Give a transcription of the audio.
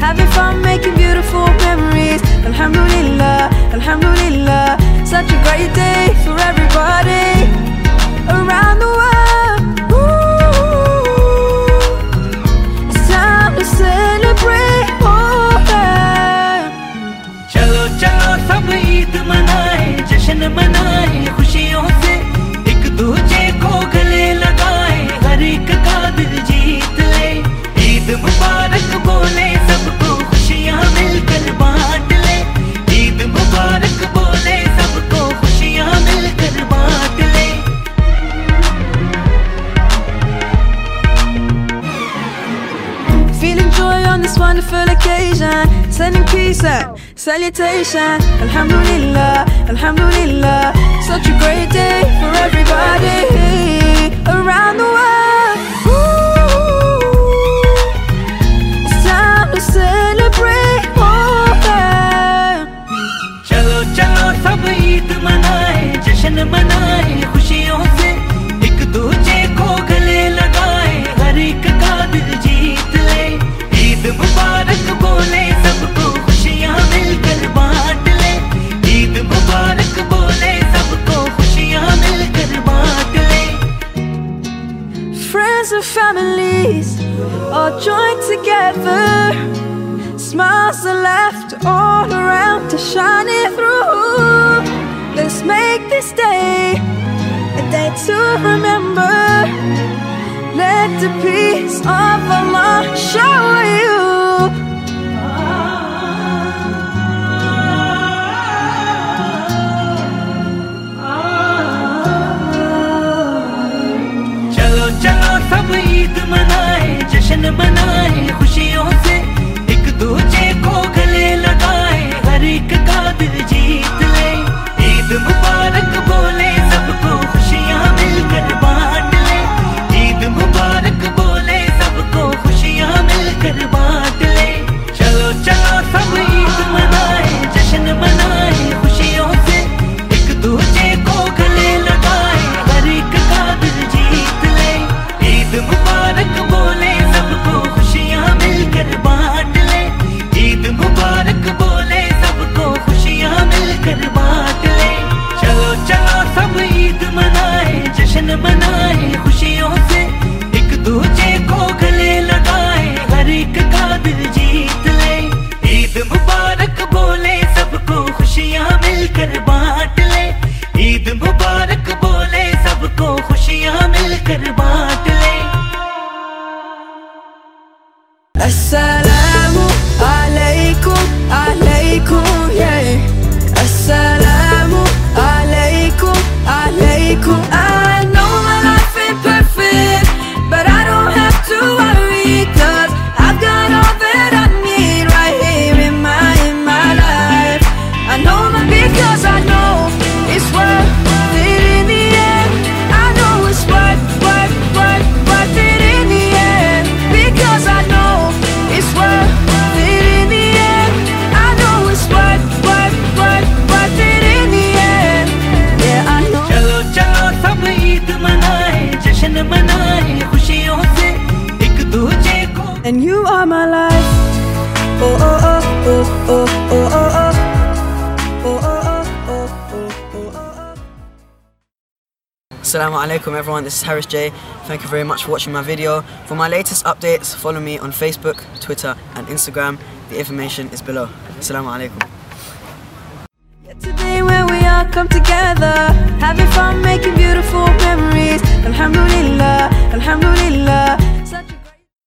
Having fun making beautiful memories. Alhamdulillah, Alhamdulillah. Such a great day for everybody around the world. Ooh, it's time to celebrate. Oh, yeah. चलो चलो सब ईद मनाए जश्न मनाए खुशियों से एक दूजे को गले लगाए हर एक का दिल जीत ले ईद मुबारक this occasion. Sending peace and salutation. Alhamdulillah, Alhamdulillah. Such a great day for everybody families all joined together. Smiles and laughter all around to shine it through. Let's make this day a day to remember. Let the peace of Allah Assalamu And you are my life. Oh, oh, oh, oh, oh, oh, oh, oh. Oh. Assalamu alaikum everyone, this is Harris J. Thank you very much for watching my video. For my latest updates, follow me on Facebook, Twitter and Instagram. The information is below. Assalamu alaikum. Today when we all come together, having fun making beautiful memories. Alhamdulillah, Alhamdulillah.